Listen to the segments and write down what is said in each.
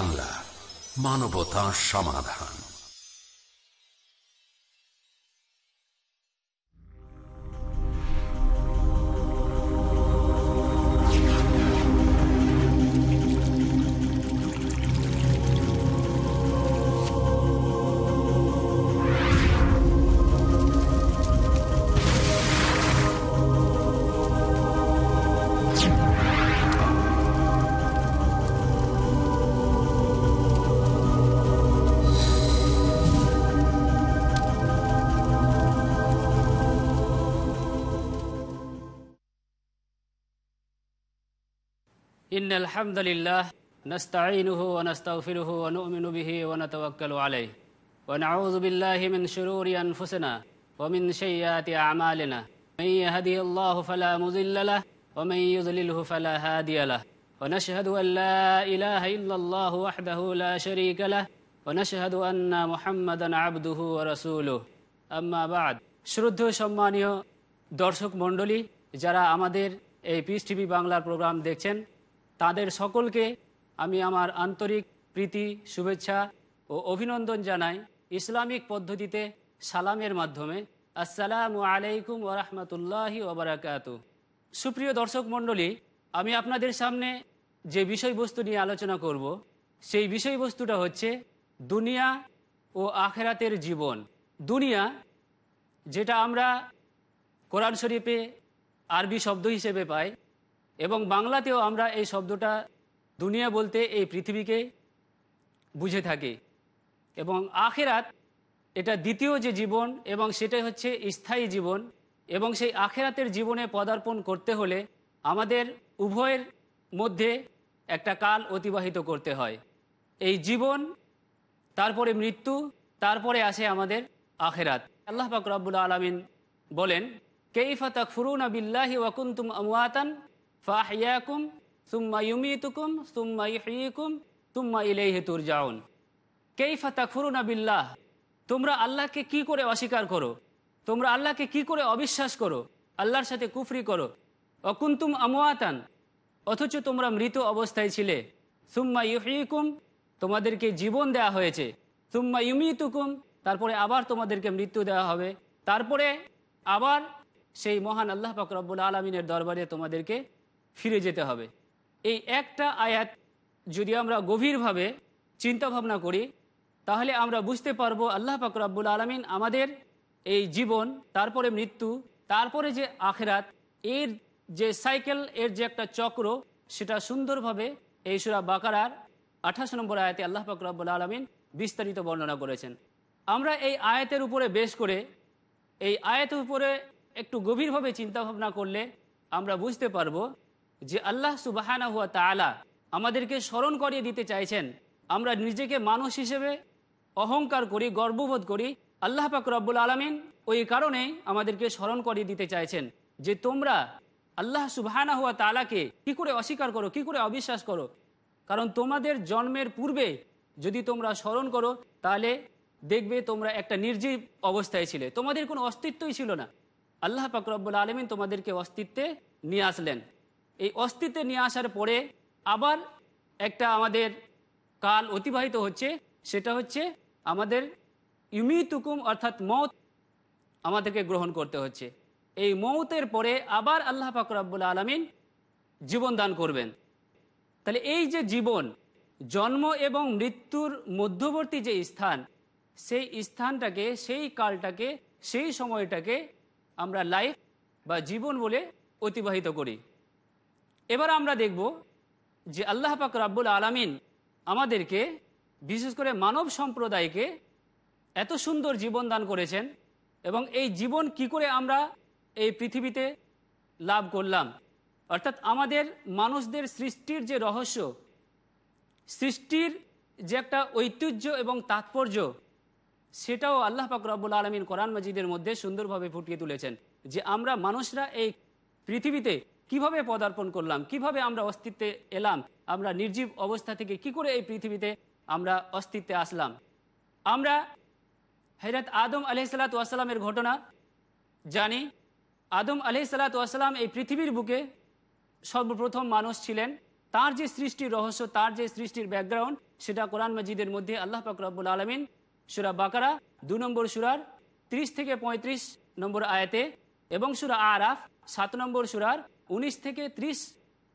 বাংলা মানবতা সমাধান। إن الحمد لله نستعينه ونستغفره ونؤمن به ونتوكل عليه ونعوذ بالله من شرور أنفسنا ومن سيئات أعمالنا من يهده الله فلا مضل له ومن يضلله فلا هادي له ونشهد أن لا إله إلا الله وحده لا شريك له ونشهد أن محمدا عبده ورسوله أما بعد শ্রদ্ধ সম্মানীয় দর্শক মণ্ডলী যারা আমাদের এই পিস টিভি বাংলার প্রোগ্রাম দেখছেন তাদের সকলকে আমি আমার আন্তরিক প্রীতি, শুভেচ্ছা ও অভিনন্দন জানাই ইসলামিক পদ্ধতিতে সালামের মাধ্যমে। আসসালামু আলাইকুম ওরহমতুল্লাহি ওবরাকাত সুপ্রিয় দর্শক মণ্ডলী, আমি আপনাদের সামনে যে বিষয়বস্তু নিয়ে আলোচনা করব, সেই বিষয়বস্তুটা হচ্ছে দুনিয়া ও আখেরাতের জীবন। দুনিয়া, যেটা আমরা কোরআন শরীফে আরবি শব্দ হিসেবে পাই এবং বাংলাতেও আমরা এই শব্দটা দুনিয়া বলতে এই পৃথিবীকে বুঝে থাকি। এবং আখেরাত এটা দ্বিতীয় যে জীবন এবং সেটাই হচ্ছে স্থায়ী জীবন। এবং সেই আখেরাতের জীবনে পদার্পণ করতে হলে আমাদের উভয়ের মধ্যে একটা কাল অতিবাহিত করতে হয়। এই জীবন, তারপরে মৃত্যু, তারপরে আসে আমাদের আখেরাত। আল্লাহ পাক রব্বুল আলমিন বলেন, কেইফা তাক ফুরুন বিল্লাহি ওয়াকুন্তুম আমওয়াতান ফাহিয়াকুম সুম্মা ইউমিতুকুম সুম্মা ইহয়িকুম তুম্মা ইলাইহি তুরজাউন কেইফা তাক ফুরুন বিল্লাহ তোমরা আল্লাহকে কি করে অস্বীকার করো? তোমরা আল্লাহকে কি করে অবিশ্বাস করো? আল্লাহর সাথে কুফরি করো। অকুন্তুম আমওয়াতান, অথচ তোমরা মৃত অবস্থায় ছিলে। সুম্মা ইহয়িকুম তোমাদেরকে জীবন দেয়া হয়েছে। সুম্মা ইউমিতুকুম তারপরে আবার তোমাদেরকে মৃত্যু দেওয়া হবে। তারপরে আবার সেই মহান আল্লাহ পাকরব্বুল আলমিনের দরবারে তোমাদেরকে ফিরে যেতে হবে। এই একটা আয়াত যদি আমরা গভীরভাবে চিন্তা ভাবনা করি, তাহলে আমরা বুঝতে পারব আল্লাহ পাকরব্বুল আলমিন আমাদের এই জীবন, তারপরে মৃত্যু, তারপরে যে আখেরাত, এর যে সাইকেল, এর যে একটা চক্র, সেটা সুন্দরভাবে এই সুরা বাকারার আঠাশ নম্বর আয়াতে আল্লাহ পাকরব্বুল আলমিন বিস্তারিত বর্ণনা করেছেন। আমরা এই আয়াতের উপরে বেশ করে, এই আয়াতের উপরে একটু গভীরভাবে চিন্তা ভাবনা করলে আমরা বুঝতে পারব যে আল্লাহ সুবাহানা হুয়া তালা আমাদেরকে স্মরণ করিয়ে দিতে চাইছেন, আমরা নিজেকে মানুষ হিসেবে অহংকার করি, গর্ববোধ করি, আল্লাহ পাক রব্বুল আলমিন ওই কারণে আমাদেরকে স্মরণ করিয়ে দিতে চাইছেন যে তোমরা আল্লাহ সুবাহানা হুয়া তালাকে কি করে অস্বীকার করো, কি করে অবিশ্বাস করো? কারণ তোমাদের জন্মের পূর্বে যদি তোমরা স্মরণ করো, তাহলে দেখবে তোমরা একটা নির্জীব অবস্থায় ছিলে। তোমাদের কোনো অস্তিত্বই ছিল না। আল্লাহ পাকরব্বুল আলমিন তোমাদেরকে অস্তিত্বে নিয়ে আসলেন। এই অস্তিত্বে নিয়ে আসার পরে আবার একটা আমাদের কাল অতিবাহিত হচ্ছে, সেটা হচ্ছে আমাদের ইমিতুকুম অর্থাৎ মত আমাদেরকে গ্রহণ করতে হচ্ছে। এই মৌতের পরে আবার আল্লাহ পাকরাবুল আলমিন জীবন দান করবেন। তাহলে এই যে জীবন, জন্ম এবং মৃত্যুর মধ্যবর্তী যে স্থান, সেই স্থানটাকে, সেই কালটাকে, সেই সময়টাকে আমরা লাইফ বা জীবন বলে অতিবাহিত করি। এবার আমরা দেখব যে আল্লাহ পাক রাব্বুল আলমিন আমাদেরকে, বিশেষ করে মানব সম্প্রদায়কে, এত সুন্দর জীবন দান করেছেন এবং এই জীবন কি করে আমরা এই পৃথিবীতে লাভ করলাম। অর্থাৎ আমাদের মানুষদের সৃষ্টির যে রহস্য, সৃষ্টির যে একটা ঐতিহ্য এবং তাৎপর্য, সেটাও আল্লাহ পাক রব্বুল আলমিন কোরআন মজিদের মধ্যে সুন্দরভাবে ফুটিয়ে তুলেছেন যে আমরা মানুষরা এই পৃথিবীতে কীভাবে পদার্পণ করলাম? কীভাবে আমরা অস্তিত্বে এলাম? আমরা নির্জীব অবস্থা থেকে কি করে এই পৃথিবীতে আমরা অস্তিত্বে আসলাম? আমরা হেরাত আদম আলহিসাল্লাতু আসসালামের ঘটনা জানি। আদম আলহিসাল্লাতু আসসালাম এই পৃথিবীর বুকে সর্বপ্রথম মানুষ ছিলেন। তার যে সৃষ্টির রহস্য, তার যে সৃষ্টির ব্যাকগ্রাউন্ড, সেটা কোরআন মজিদের মধ্যে আল্লাহ পাক রব্বুল আলমিন সুরা বাকারা দু নম্বর সুরার 30 থেকে ৩৫ নম্বর আয়াতে এবং সুরা আরাফ সাত নম্বর সুরার ১৯ থেকে ৩০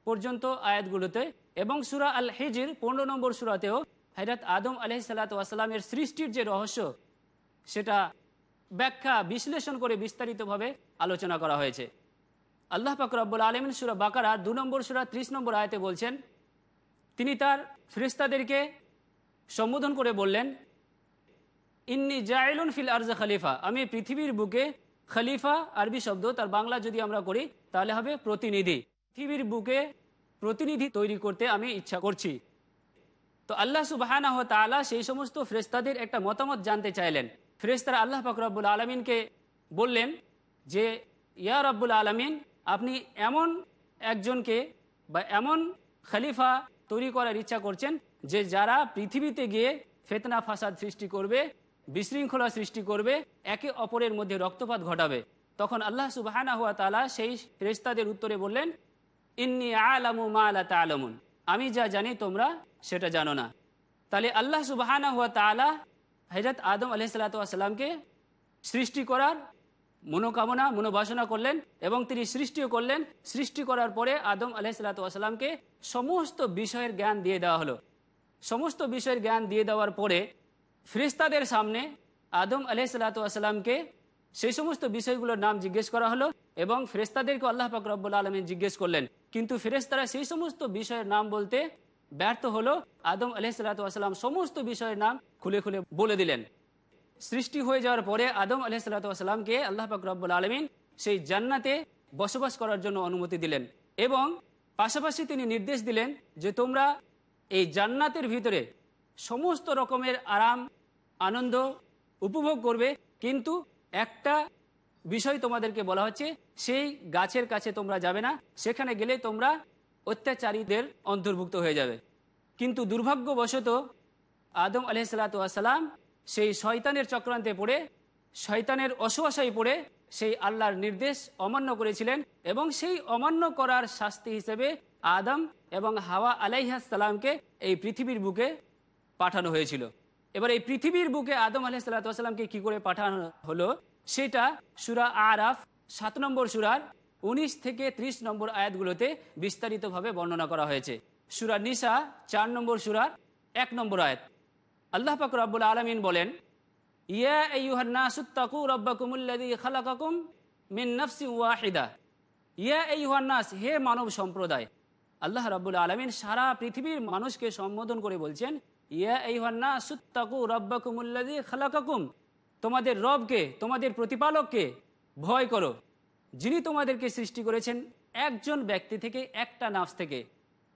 পর্যন্ত আয়াতগুলোতে এবং সুরা আল হেজির পনেরো নম্বর সুরাতেও হজরত আদম আলহ সাল্লাতামের সৃষ্টির যে রহস্য, সেটা ব্যাখ্যা, বিশ্লেষণ করে বিস্তারিতভাবে আলোচনা করা হয়েছে। আল্লাহ পাক রব্বুল আলমিন সুরা বাকারা দু নম্বর সুরা ত্রিশ নম্বর আয়তে বলছেন, তিনি তার ফ্রিস্তাদেরকে সম্বোধন করে বললেন, ইন্নি জায়লুন ফিল আরজা খালিফা, আমি পৃথিবীর বুকে খলিফা আরবি শব্দ, তার বাংলা যদি আমরা করি, তাহলে হবে প্রতিনিধি। পৃথিবীর বুকে প্রতিনিধি তৈরি করতে আমি ইচ্ছা করছি। তো আল্লাহ সুবাহানা তালা সেই সমস্ত ফ্রেস্তাদের একটা মতামত জানতে চাইলেন। ফ্রেস্তারা আল্লাহ ফাকরাবুল আলমিনকে বললেন যে, ইয়া রব্বুল আলমিন, আপনি এমন একজনকে বা এমন খলিফা তৈরি করার ইচ্ছা করছেন যে, যারা পৃথিবীতে গিয়ে ফেতনা ফাসাদ সৃষ্টি করবে বিশৃঙ্খলা সৃষ্টি করবে, একে অপরের মধ্যে রক্তপাত ঘটাবে। তখন আল্লাহ সুবাহানা হুয়া তালা সেই ফেরেস্তাদের উত্তরে বললেন, ইন্নি আলামু মা আলা তালামুন আমি যা জানি তোমরা সেটা জানো না। তাহলে আল্লাহ সুবাহানা হুয়া তালা হজরত আদম আলহিসাল্লামকে সৃষ্টি করার মনোকামনা, মনোবাসনা করলেন এবং তিনি সৃষ্টিও করলেন। সৃষ্টি করার পরে আদম আলহিসাল্লামকে সমস্ত বিষয়ের জ্ঞান দিয়ে দেওয়া হলো। সমস্ত বিষয়ের জ্ঞান দিয়ে দেওয়ার পরে ফ্রিস্তাদের সামনে আদম আলহিসাল্লামকে সেই সমস্ত বিষয়গুলোর নাম জিজ্ঞেস করা হলো এবং ফেরেস্তাদেরকে আল্লাহ পাক রব্বুল আলমী জিজ্ঞেস করলেন। কিন্তু ফেরেস্তারা সেই সমস্ত বিষয়ের নাম বলতে ব্যর্থ হলো। আদম আলহিসাল্লাম সমস্ত বিষয়ের নাম খুলে খুলে বলে দিলেন। সৃষ্টি হয়ে যাওয়ার পরে আদম আলহিসাল্লামকে আল্লাহ পাক রব্বুল আলমিন সেই জান্নাতে বসবাস করার জন্য অনুমতি দিলেন এবং পাশাপাশি তিনি নির্দেশ দিলেন যে তোমরা এই জান্নাতের ভিতরে সমস্ত রকমের আরাম আনন্দ উপভোগ করবে। কিন্তু একটা বিষয় তোমাদেরকে বলা হচ্ছে, সেই গাছের কাছে তোমরা যাবে না। সেখানে গেলে তোমরা অত্যাচারীদের অন্তর্ভুক্ত হয়ে যাবে। কিন্তু দুর্ভাগ্যবশত আদম আলহিসাল্লাম সেই শয়তানের চক্রান্তে পড়ে, শয়তানের অসুয়াশাই পড়ে সেই আল্লাহর নির্দেশ অমান্য করেছিলেন এবং সেই অমান্য করার শাস্তি হিসেবে আদম এবং হাওয়া আলাইহাসাল্লামকে এই পৃথিবীর বুকে পাঠানো হয়েছিল। এবার এই পৃথিবীর বুকে আদম আলাহিসাল্লামকে কি করে পাঠানো হলো? সেটা সুরা আরাফ, সাত নম্বর সুরার ১৯ থেকে ৩০ নম্বর আয়াতগুলোতে বিস্তারিতভাবে বর্ণনা করা হয়েছে। সুরা নিসা, চার নম্বর সুরার এক নম্বর আয়াত। আল্লাহ পাক রব্বুল আলমিন বলেন, ইয়া ইউহান্নাসুত্তাকু রব্বাকুমুল্লাদি খালাকাকুম মিন নফসি ওয়াহিদা। ইয়া ইউহান্নাস হে মানব সম্প্রদায়, আল্লাহ রাব্বুল আলমিন সারা পৃথিবীর মানুষকে সম্বোধন করে বলছেন ইয়া খালাকাকুম। তোমাদের রবকে, তোমাদের প্রতিপালককে ভয় করো। যিনি তোমাদেরকে সৃষ্টি করেছেন, একজন ব্যক্তি থেকে একটা নাফস থেকে।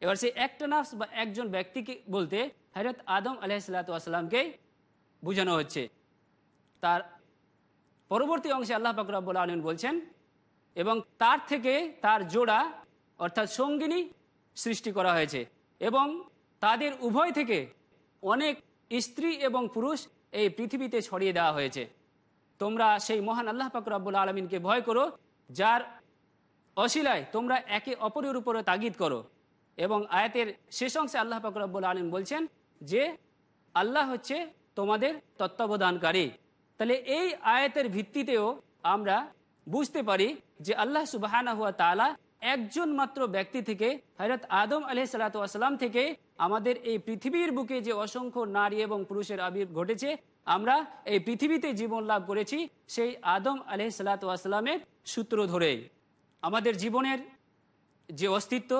এবার সেই একটা নাফস বা একজন ব্যক্তিকে বলতে হজরত আদম আলহিসাল্লাতামকে বোঝানো হচ্ছে। তার পরবর্তী অংশে আল্লাহ ফাকরাবুল আলম বলছেন, এবং তার থেকে তার জোড়া, অর্থাৎ সঙ্গিনী সৃষ্টি করা হয়েছে, এবং তাদের উভয় থেকে অনেক স্ত্রী এবং পুরুষ এই পৃথিবীতে ছড়িয়ে দেওয়া হয়েছে। তোমরা সেই মহান আল্লাহ ফাকরাবুল আলমিনকে ভয় করো, যার অশিলায় তোমরা একে অপরের উপরে তাগিদ করো। এবং আয়াতের শেষ অংশে আল্লাহ ফাকরাবুল আলম বলছেন যে, আল্লাহ হচ্ছে তোমাদের তত্ত্বাবধানকারী। তাহলে এই আয়াতের ভিত্তিতেও আমরা বুঝতে পারি যে আল্লাহ সুবাহানা হুয়া তালা একজন মাত্র ব্যক্তি থেকে হজরত আদম আলহ সালাতাম থেকে আমাদের এই পৃথিবীর বুকে যে অসংখ্য নারী এবং পুরুষের আবির ঘটেছে, আমরা এই পৃথিবীতে জীবন লাভ করেছি সেই আদম আলহ সালাতামের সূত্র ধরেই। আমাদের জীবনের যে অস্তিত্ব,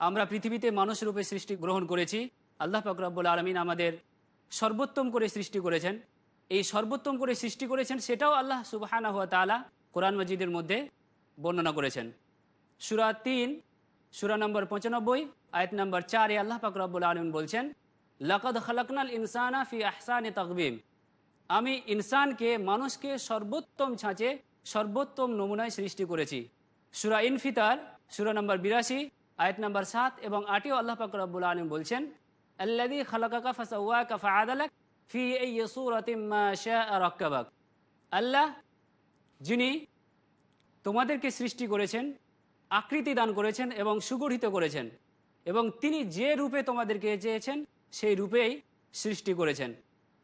আমরা পৃথিবীতে মানুষ রূপে সৃষ্টি গ্রহণ করেছি। আল্লাহ ফাকরাবুল আলমিন আমাদের সর্বোত্তম করে সৃষ্টি করেছেন। এই সর্বোত্তম করে সৃষ্টি করেছেন সেটাও আল্লাহ সুবাহানা হুয়া তালা কোরআন মজিদের মধ্যে বর্ণনা করেছেন। সুরা তিন, সুরা নম্বর পঁচানব্বই, আয়ত নম্বর চারে আল্লাহ ফাকরাবুল আলমিন বলছেন, লকদ খালাকনাল ইনসানা ফি আহসান তকবিম। আমি ইনসানকে, মানুষকে সর্বোত্তম ছাঁচে, সর্বোত্তম নমুনায় সৃষ্টি করেছি। সুরা ইনফিতার, সুরা নম্বর বিরাশি, আয়াত নম্বর সাত এবং আটিও আল্লাহ পাক রব্বুল আলম বলছেন আল্লাদি খালাকা ফাসাউয়াকা ফাআদালাক ফি সুরাতিম মা শাআ আল্লাহ, যিনি তোমাদেরকে সৃষ্টি করেছেন আকৃতি দান করেছেন এবং সুগঠিত করেছেন। এবং তিনি যে রূপে তোমাদেরকে চেয়েছেন, সেই রূপেই সৃষ্টি করেছেন।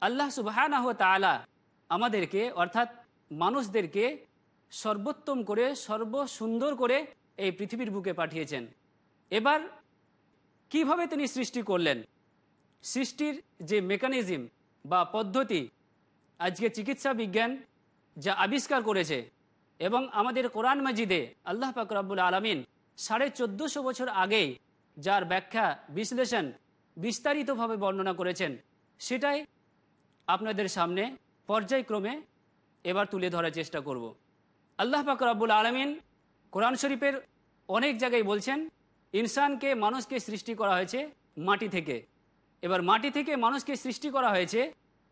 আল্লাহ সুবাহানাহ তালা আমাদেরকে, অর্থাৎ মানুষদেরকে সর্বোত্তম করে, সর্বসুন্দর করে এই পৃথিবীর বুকে পাঠিয়েছেন। এবার কীভাবে তিনি সৃষ্টি করলেন? সৃষ্টির যে মেকানিজম বা পদ্ধতি, আজকে চিকিৎসা বিজ্ঞান যা আবিষ্কার করেছে এবং আমাদের কোরআন মাজিদে আল্লাহ পাক পাকরাবুল আলমিন সাড়ে চোদ্দোশো বছর আগেই যার ব্যাখ্যা, বিশ্লেষণ বিস্তারিতভাবে বর্ণনা করেছেন, সেটাই আপনাদের সামনে পর্যায়ক্রমে এবার তুলে ধরার চেষ্টা করব। আল্লাহ পাক পাকরাবুল আলমিন কোরআন শরীফের অনেক জায়গায় বলছেন, ইনসানকে মানুষকে সৃষ্টি করা হয়েছে মাটি থেকে। এবার মাটি থেকে মানুষকে সৃষ্টি করা হয়েছে,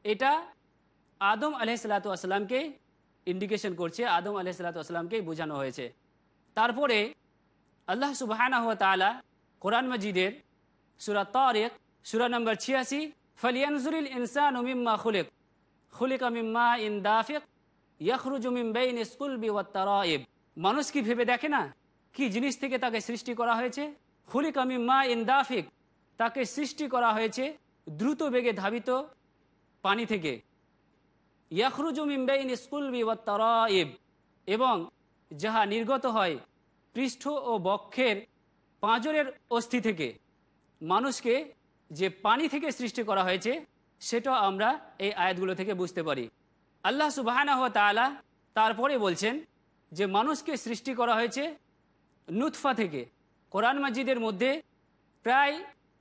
এটা আদম আলহিসাল্লাতুয়াসাল্লামকে ইন্ডিকেশন করছে, আদম আলহিসাল্লাতুয়াসাল্লামকেই বোঝানো হয়েছে। তারপরে আল্লাহ সুবাহানা হুয়া তালা কোরআন মজিদের সুরা তারেক সুরা নম্বর ছিয়াশি, ফলিয়ানজুরিল ইনসান উমিম্মা খুলিক খুলিক মিম্মা ইন দাফিক, ইয়াখরুজু মিন বাইন ইসকুলবি ওয়াত তারাইব। মানুষ কি ভেবে দেখে না কি জিনিস থেকে তাকে সৃষ্টি করা হয়েছে? খুলিক মিম্মা ইন দাফিক, তাকে সৃষ্টি করা হয়েছে দ্রুত বেগে ধাবিত পানি থেকে। ইয়াখরুজু মিম্বাইন স্কুলবি ওয়া তারাইব। এবং যাহা নির্গত হয় পৃষ্ঠ ও বক্ষের পাঁজরের অস্থি থেকে, মানুষকে যে পানি থেকে সৃষ্টি করা হয়েছে, সেটা আমরা এই আয়াতগুলো থেকে বুঝতে পারি। আল্লাহ সুবাহানা হওয়া তালা তারপরে বলছেন যে, মানুষকে সৃষ্টি করা হয়েছে নুৎফা থেকে। কোরআন মাজিদের মধ্যে প্রায়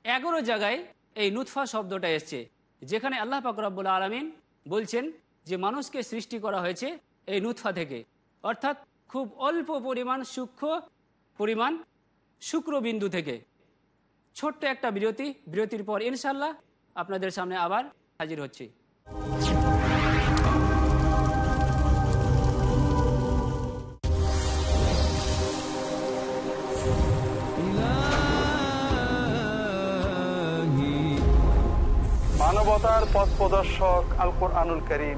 এগারো জায়গায় এই নুৎফা শব্দটা এসছে, যেখানে আল্লাহ পাকরাবুল আলমিন বলছেন যে মানুষকে সৃষ্টি করা হয়েছে এই নুৎফা থেকে। অর্থাৎ খুব অল্প পরিমাণ সূক্ষ্ম পরিমাণ শুক্রবিন্দু থেকে। ছোট্ট একটা বিরতি, বিরতির পর ইনশাল্লাহ আপনাদের সামনে আবার হাজির হচ্ছি। মানবতার পথ প্রদর্শক আল কোরআনুল করিম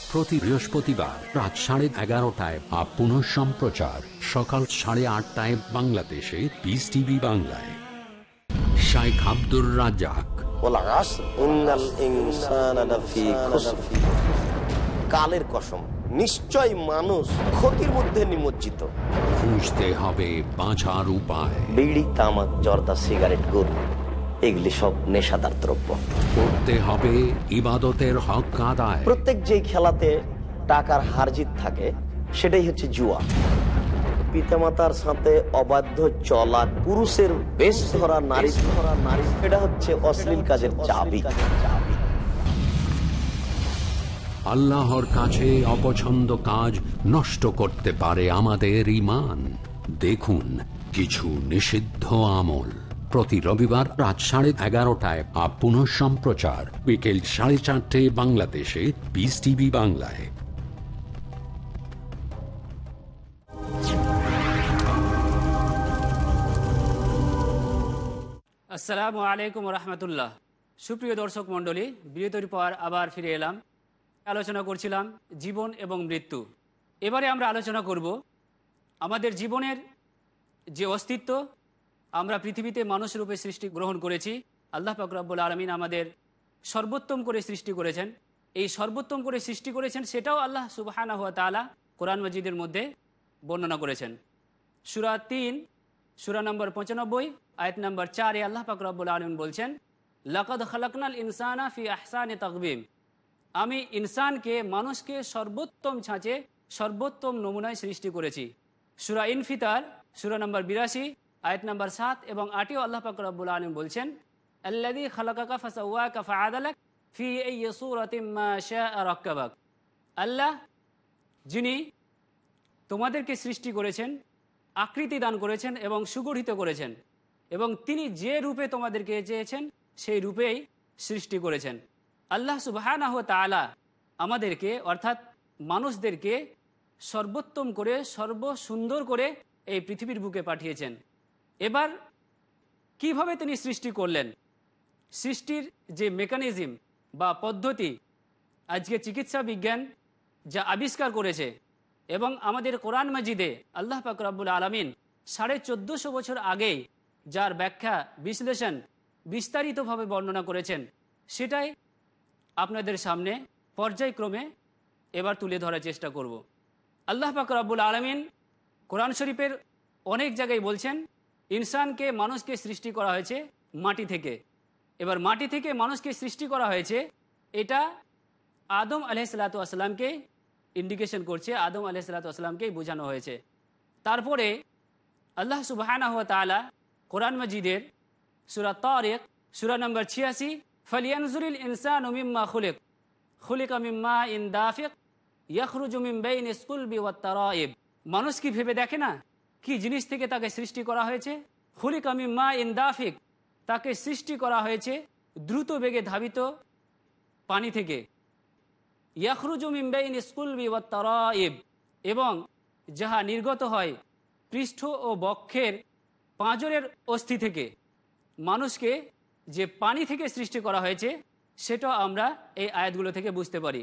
প্রতি বৃহস্পতিবার রাত সাড়ে এগারোটায় আর পুনঃ সম্প্রচার। সকাল সাড়ে আটটায় বাংলাদেশে পিস টিভি বাংলায়। শাইখ আব্দুর রাজাক কালের কসম নিশ্চয় মানুষ ক্ষতির মধ্যে নিমজ্জিত। খুঁজতে হবে বাঁচার উপায়। বিড়ি তামাক জর্দা সিগারেট গরু এগুলি সব নেশাদার দ্রব্য। করতে হবে ইবাদতের হক আদায়। প্রত্যেক যেই খেলাতে টাকার হার জিত থাকে সেটাই হচ্ছে জুয়া। পিতামাতার সাথে অবাধ্য চলা পুরুষের বেশ ধরা নারী ধরা নারী। এটা হচ্ছে অশ্লীল কাজের চাবি। আল্লাহর কাছে অপছন্দ কাজ নষ্ট করতে পারে আমাদের ইমান দেখুন কিছু নিষিদ্ধ আমল। প্রতি রবিবার রাত সাড়ে এগারোটায় আপ পুনঃ সম্প্রচার। বিকেল সাড়ে চারটে বাংলাদেশে বিস টিভি বাংলায়। আসসালামু আলাইকুম রহমতুল্লাহ। সুপ্রিয় দর্শক মণ্ডলী, বিরতির পর আবার ফিরে এলাম। আলোচনা করছিলাম জীবন এবং মৃত্যু। এবারে আমরা আলোচনা করব আমাদের জীবনের যে অস্তিত্ব আমরা পৃথিবীতে মানুষ রূপে সৃষ্টি গ্রহণ করেছি। আল্লাহ ফাকরাবুল আলমিন আমাদের সর্বোত্তম করে সৃষ্টি করেছেন। এই সর্বোত্তম করে সৃষ্টি করেছেন সেটাও আল্লাহ সুবাহানা হুয়া তালা কোরআন মজিদের মধ্যে বর্ণনা করেছেন। সুরা তিন, সুরা নম্বর পঁচানব্বই, আয়াত নম্বর চারে আল্লাহ ফাকরাবুল আলমিন বলছেন, লকদ খালাকনাল ইনসানা ফি আহসানে তকবিম। আমি ইনসানকে, মানুষকে সর্বোত্তম ছাঁচে, সর্বোত্তম নমুনায় সৃষ্টি করেছি। সুরা ইনফিতার, সুরা নম্বর বিরাশি আয়াত নম্বর সাত এবং আটিও আল্লাহ পাক রব্বুল আলম বলছেন আল্লাদি খালাকাকা ফাসাউয়াকা ফাআদালাক ফি ইয়াসুরাতিম মা শাআ রাক্কাবাক। আল্লাহ, যিনি তোমাদেরকে সৃষ্টি করেছেন, আকৃতি দান করেছেন এবং সুগঠিত করেছেন, এবং তিনি যে রূপে তোমাদেরকে চেয়েছেন, সেই রূপেই সৃষ্টি করেছেন। আল্লাহ সুবাহানাহ তালা আমাদেরকে, অর্থাৎ মানুষদেরকে সর্বোত্তম করে, সর্বসুন্দর করে এই পৃথিবীর বুকে পাঠিয়েছেন। এবার, কীভাবে তিনি সৃষ্টি করলেন? সৃষ্টির যে মেকানিজম বা পদ্ধতি, আজকে চিকিৎসা বিজ্ঞান যা আবিষ্কার করেছে এবং আমাদের কোরআন মাজিদে আল্লাহ পাকরাবুল আলমিন সাড়ে চোদ্দোশো বছর আগেই যার ব্যাখ্যা, বিশ্লেষণ বিস্তারিতভাবে বর্ণনা করেছেন, সেটাই আপনাদের সামনে পর্যায়ক্রমে এবার তুলে ধরার চেষ্টা করব। আল্লাহ পাকরাবুল আলমিন কোরআন শরীফের অনেক জায়গায় বলছেন ইনসানকে মানুষকে সৃষ্টি করা হয়েছে মাটি থেকে। এবার মাটি থেকে মানুষকে সৃষ্টি করা হয়েছে, এটা আদম আলহিসাল্লাতু আসসালামকে ইন্ডিকেশন করছে, আদম আলহিসাল্লাতু আসসালামকেই বোঝানো হয়েছে। তারপরে আল্লাহ সুবাহানা হুয়া তালা কোরআন মজিদের সুরা তরেক সুরা নম্বর ছিয়াশি, ফলিয়ানজুরিল ইনসান মিম্মা খুলিক খুলিক মিম্মা ইন দাফিক, ইয়াখরুজু মিন বাইন ইসকুলবি ওয়াত তারাইব। মানুষ কি ভেবে দেখে না? কি জিনিস থেকে তাকে সৃষ্টি করা হয়েছে? খুলিক মিম্মা ইন দাফিক তাকে সৃষ্টি করা হয়েছে দ্রুত বেগে ধাবিত পানি থেকে। ইয়াখরুজু মিন বাইন ইসকুলবি ওয়াত তারাইব। এবং যাহা নির্গত হয় পৃষ্ঠ ও বক্ষের পাঁজরের অস্থি থেকে। মানুষকে যে পানি থেকে সৃষ্টি করা হয়েছে, সেটা আমরা এই আয়াতগুলো থেকে বুঝতে পারি।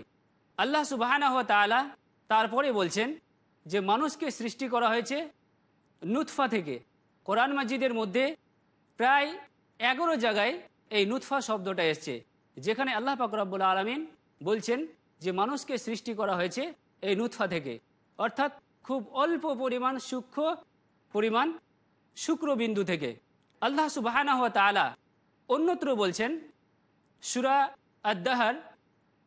আল্লাহ সুবাহানা তালা তারপরে বলছেন যে, মানুষকে সৃষ্টি করা হয়েছে নুৎফা থেকে। কোরআন মাজিদের মধ্যে প্রায় এগারো জায়গায় এই নুৎফা শব্দটা এসছে, যেখানে আল্লাহ পাকরাবুল আলমিন বলছেন যে মানুষকে সৃষ্টি করা হয়েছে এই নুৎফা থেকে। অর্থাৎ খুব অল্প পরিমাণ সূক্ষ্ম পরিমাণ শুক্রবিন্দু থেকে। আল্লাহ সুবাহানা হওয়া তালা অন্যত্র বলছেন, সুরা আদাহার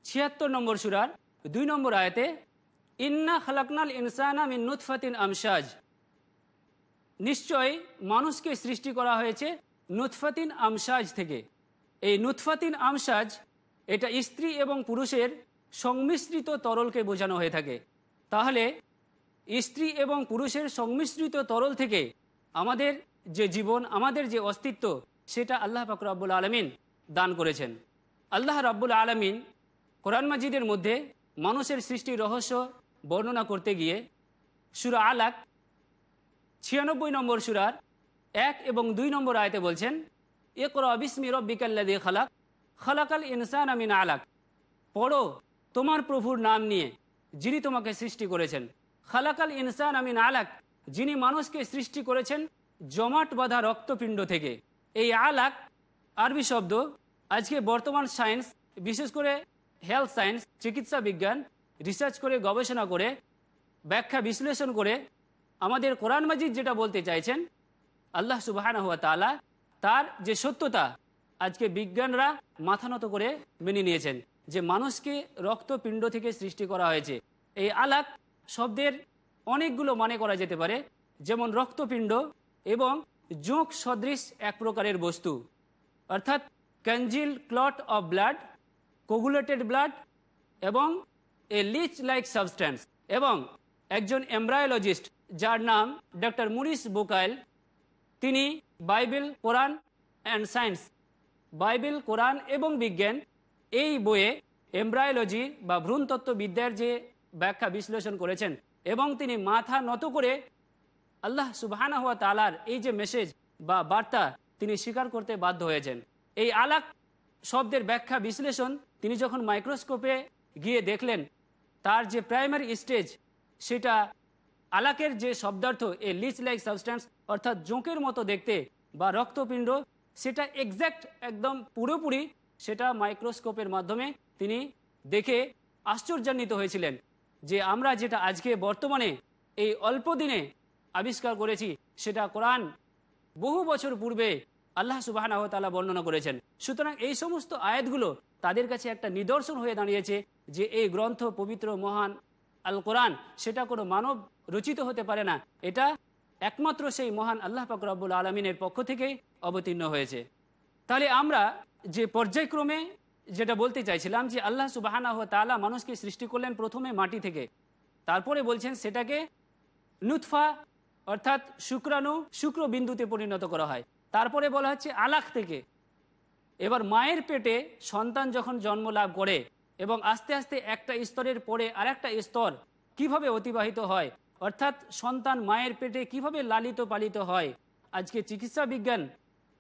ছিয়াত্তর নম্বর সুরার দুই নম্বর আয়তে, ইন্না খালাকনাল ইনসানা মিন নুৎফাতিন আমসাজ নিশ্চয় মানুষকে সৃষ্টি করা হয়েছে নুৎফাতিন আমসাজ থেকে। এই নুৎফাতিন আমসাজ, এটা স্ত্রী এবং পুরুষের সংমিশ্রিত তরলকে বোঝানো হয়ে থাকে। তাহলে, স্ত্রী এবং পুরুষের সংমিশ্রিত তরল থেকে আমাদের যে জীবন, আমাদের যে অস্তিত্ব, সেটা আল্লাহ পাক রাব্বুল আলমিন দান করেছেন। আল্লাহ রাব্বুল আলমিন কোরআন মাজিদের মধ্যে মানুষের সৃষ্টির রহস্য বর্ণনা করতে গিয়ে সুরা আলাক ছিয়ানব্বই নম্বর সুরার এক এবং দুই নম্বর আয়তে বলছেন এ কর বিস্মি রব্বিকাল্লাদি খালাক, খালাকাল ইনসান আমিন আলাক। পড়ো তোমার প্রভুর নাম নিয়ে, যিনি তোমাকে সৃষ্টি করেছেন। খালাকাল ইনসান আমিন আলাক, যিনি মানুষকে সৃষ্টি করেছেন জমাট বাঁধা রক্তপিণ্ড থেকে। এই আলাক, আরবি শব্দ, আজকে বর্তমান সায়েন্স, বিশেষ করে হেলথ সায়েন্স, চিকিৎসা বিজ্ঞান, রিসার্চ করে, গবেষণা করে, ব্যাখ্যা বিশ্লেষণ করে আমাদের কোরআন মাজিদ যেটা বলতে চাইছেন, আল্লাহ সুবাহানা হুয়া তালা তার যে সত্যতা আজকে বিজ্ঞানরা মাথা নত করে মেনে নিয়েছেন, যে মানুষকে রক্তপিণ্ড থেকে সৃষ্টি করা হয়েছে। এই আলাক শব্দের অনেকগুলো মানে করা যেতে পারে, যেমন রক্তপিণ্ড এবং জোঁক সদৃশ এক প্রকারের বস্তু। অর্থাৎ congealed clot of blood coagulated blood এবং এ লিচ লাইক সাবস্ট্যান্স এবং একজন এমব্রায়োলজিস্ট, যার নাম ডক্টর মুরিস বোকাইল। তিনি Bible, Quran and science. Bible, কোরআন এবং বিজ্ঞান এই বইয়ে এমব্রায়োলজি বা ভ্রূণতত্ত্ববিদ্যার যে ব্যাখ্যা বিশ্লেষণ করেছেন এবং তিনি মাথা নত করে আল্লাহ সুবাহানা হওয়া তালার এই যে মেসেজ বা বার্তা তিনি স্বীকার করতে বাধ্য হয়েছেন। এই আলাক শব্দের ব্যাখ্যা বিশ্লেষণ তিনি যখন মাইক্রোস্কোপে গিয়ে দেখলেন, তার যে প্রাইমারি স্টেজ সেটা আলাকের যে শব্দার্থ, এ লিচ লাইক সাবস্ট্যান্স, অর্থাৎ জোঁকের মতো দেখতে বা রক্তপিণ্ড, সেটা এক্স্যাক্ট একদম পুরোপুরি সেটা মাইক্রোস্কোপের মাধ্যমে তিনি দেখে আশ্চর্যান্বিত হয়েছিলেন যে আমরা যেটা আজকে বর্তমানে এই অল্প দিনে আবিষ্কার করেছি, সেটা কোরআন বহু বছর পূর্বে আল্লাহ সুবাহ বর্ণনা করেছেন। সুতরাং এই সমস্ত আয়াতগুলো তাদের কাছে একটা নিদর্শন হয়ে দাঁড়িয়েছে যে এই গ্রন্থ পবিত্র, মহান আল কোরআন সেটা কোনো মানব রচিত হতে পারে না। এটা একমাত্র সেই মহান আল্লাহ পাকরাবুল আলমিনের পক্ষ থেকেই অবতীর্ণ হয়েছে। তাহলে আমরা যে পর্যায়ক্রমে যেটা বলতে চাইছিলাম যে আল্লাহ সুবাহানা তালা মানুষকে সৃষ্টি করলেন প্রথমে মাটি থেকে। তারপরে বলছেন সেটাকে নুৎফা অর্থাৎ শুক্রাণু, শুক্রবিন্দুতে পরিণত করা হয়। তারপরে বলা হচ্ছে আলাক থেকে। এবার মায়ের পেটে সন্তান যখন জন্ম লাভ করে এবং আস্তে আস্তে একটা স্তরের পরে আরেকটা স্তর কীভাবে অতিবাহিত হয়? অর্থাৎ সন্তান মায়ের পেটে কীভাবে লালিত পালিত হয়? আজকে চিকিৎসা বিজ্ঞান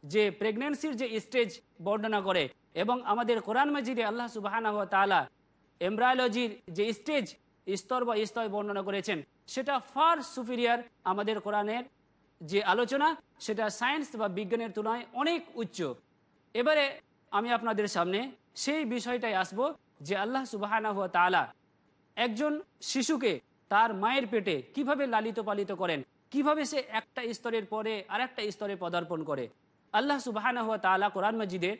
যে প্রেগনেন্সির যে স্টেজ বর্ণনা করে এবং আমাদের কোরআন মাজিদে আল্লাহ সুবাহানা তালা এমব্রায়োলজির যে স্টেজ স্তর বা স্তর বর্ণনা করেছেন, সেটা ফার সুপিরিয়ার আমাদের কোরআনের যে আলোচনা, সেটা সায়েন্স বা বিজ্ঞানের তুলনায় অনেক উচ্চ। এবারে আমি আপনাদের সামনে সেই বিষয়টাই আসব। যে আল্লাহ সুবাহানা হুয়া তালা একজন শিশুকে তার মায়ের পেটে কীভাবে লালিত পালিত করেন, কীভাবে সে একটা স্তরের পরে আরেকটা স্তরে পদার্পণ করে। আল্লাহ সুবাহানা হুয়া তালা কোরআন মজিদের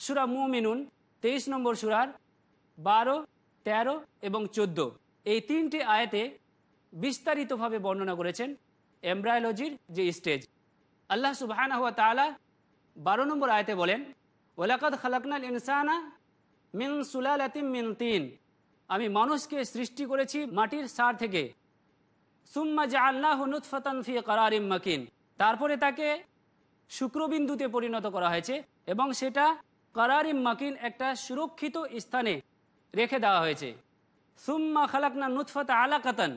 সুরা মুমিনুন তেইশ নম্বর সুরার বারো, তেরো এবং চোদ্দ এই তিনটি আয়াতে বিস্তারিতভাবে বর্ণনা করেছেন এমব্রায়োলজির যে স্টেজ। আল্লাহ সুবাহানা হুয়া তালা বারো নম্বর আয়তে বলেন ওলাকাদ খালাকনাল ইনসানা মিন সুলালাতিম মিন তিন। আমি মানুষকে সৃষ্টি করেছি মাটির সার থেকে। সুম্মা জা আল্লাহ নুৎফাতান ফি করারিম মাকিন। তারপরে তাকে শুক্রবিন্দুতে পরিণত করা হয়েছে এবং সেটা করারিম মাকিন একটা সুরক্ষিত স্থানে রেখে দেওয়া হয়েছে। সুম্মা খালাকনা নুৎফাত আলাকাতান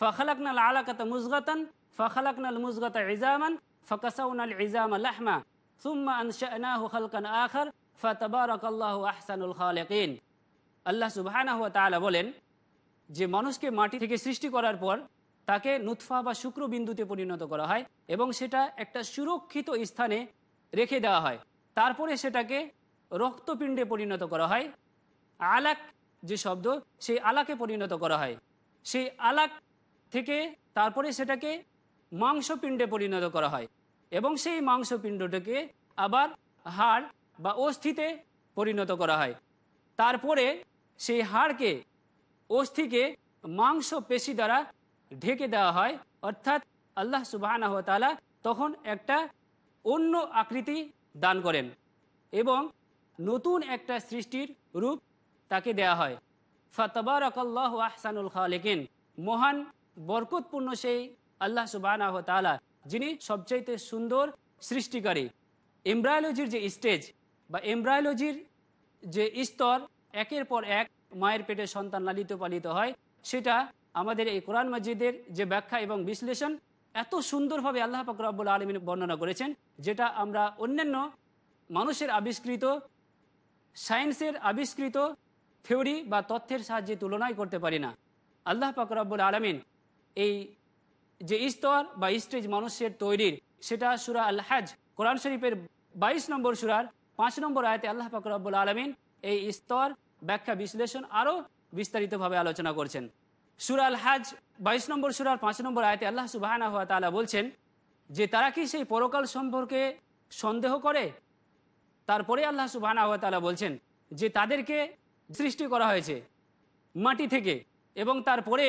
ফখালাকনাল আলাকাতা মুজগাতান ফখালাকনাল মুজগাতা ইজামান ফকাসাউনাল ইজামা লাহমা। সুম্মা আনশানাহু খালকান আখার ফাতাবারাকাল্লাহু আহসানুল খালিকিন। আল্লাহ সুবহানাহু ওয়া তাআলা বলেন, যে মানুষকে মাটি থেকে সৃষ্টি করার পর তাকে নুৎফা বা শুক্রবিন্দুতে পরিণত করা হয় এবং সেটা একটা সুরক্ষিত স্থানে রেখে দেওয়া হয়। তারপরে সেটাকে রক্তপিণ্ডে পরিণত করা হয়। আলাক যে শব্দ, সেই আলাকে পরিণত করা হয়। সেই আলাক থেকে তারপরে সেটাকে মাংসপিণ্ডে পরিণত করা হয় এবং সেই মাংসপিণ্ডটাকে আবার হাড় বা অস্থিতে পরিণত করা হয়। তারপরে সেই হাড়কে অস্থিকে মাংস পেশি দ্বারা ঢেকে দেওয়া হয়। অর্থাৎ আল্লাহ সুবাহ তখন একটা অন্য আকৃতি দান করেন এবং নতুন একটা সৃষ্টির রূপ তাকে দেয়া হয়। ফতবারকাল্লাহ আহসানুল খালেকিন, মহান, বরকতপূর্ণ সেই আল্লাহ সুবাহ যিনি সবচাইতে সুন্দর সৃষ্টিকারী। এমব্রায়োলজির যে স্টেজ বা এমব্রায়োলজির যে স্তর, একের পর এক মায়ের পেটে সন্তান লালিত পালিত হয়, সেটা আমাদের এই কোরআন মসজিদের যে ব্যাখ্যা এবং বিশ্লেষণ এত সুন্দরভাবে আল্লাহ ফকরাবুল আলমিন বর্ণনা করেছেন, যেটা আমরা অন্যান্য মানুষের আবিষ্কৃত, সায়েন্সের আবিষ্কৃত থিওরি বা তথ্যের সাহায্যে তুলনাই করতে পারি না। আল্লাহ ফকরাবুল আলমিন এই যে স্তর বা স্টেজ মানুষের তৈরির, সেটা সুরা আল হাজ কোরআন শরীফের বাইশ নম্বর সুরার পাঁচ নম্বর আয়তে আল্লাহ ফকরাবুল আলমিন এই স্তর ব্যাখ্যা বিশ্লেষণ আরও বিস্তারিতভাবে আলোচনা করছেন। সুরাল হাজ বাইশ নম্বর সুরার পাঁচ নম্বর আয়তে আল্লাহ সুবাহ তালা বলছেন যে তারা কি সেই পরকাল সম্পর্কে সন্দেহ করে? তারপরে আল্লাহ সুবাহ তালা বলছেন যে তাদেরকে সৃষ্টি করা হয়েছে মাটি থেকে এবং তারপরে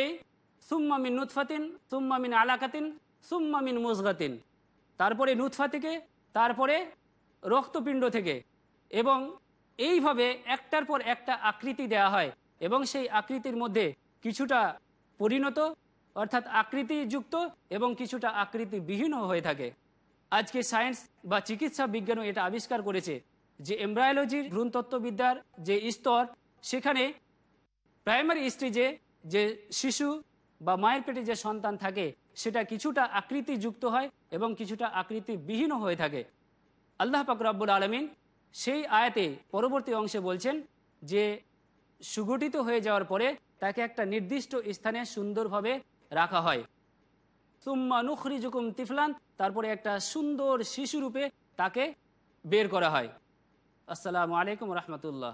সুম্মামিন নুৎফাতিন সুম্মামিন আলাকাতিন সুম্মামিন মুজগাতিন। তারপরে নুৎফা থেকে, তারপরে রক্তপিণ্ড থেকে। এবং এইভাবে একটার পর একটা আকৃতি দেয়া হয় এবং সেই আকৃতির মধ্যে কিছুটা পরিণত, অর্থাৎ আকৃতিযুক্ত এবং কিছুটা আকৃতিবিহীনও হয়ে থাকে। আজকে সায়েন্স বা চিকিৎসা বিজ্ঞানও এটা আবিষ্কার করেছে যে এমব্রায়োলজির ভ্রূণতত্ত্ববিদ্যার যে স্তর, সেখানে প্রাইমারি স্টেজে যে শিশু বা মায়ের পেটে যে সন্তান থাকে, সেটা কিছুটা আকৃতিযুক্ত হয় এবং কিছুটা আকৃতিবিহীনও হয়ে থাকে। আল্লাহ পাকরাবুল আলমিন সেই আয়াতে পরবর্তী অংশে বলছেন যে, সুগঠিত হয়ে যাওয়ার পরে তাকে একটা নির্দিষ্ট স্থানে সুন্দরভাবে রাখা হয়। সুম্মা নুখরি জুকুম তিফলান, তারপরে একটা সুন্দর শিশুরূপে তাকে বের করা হয়। আসসালামু আলাইকুম রহমতুল্লাহ।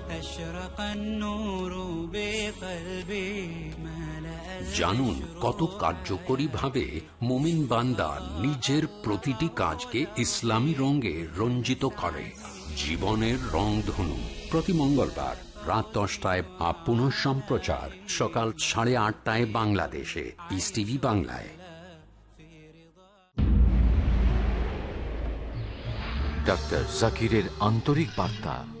জানুন কত কার্যকরী ভাবে মুমিন বান্দা নিজের প্রতিটি কাজকে ইসলামী রঙে রঞ্জিত করে। জীবনের রং ধনু। প্রতি মঙ্গলবার রাত দশটায় আপন সম্প্রচার সকাল সাড়ে আটটায় বাংলাদেশে। ইস টিভি বাংলায়। ডাক্তার জাকিরের আন্তরিক বার্তা।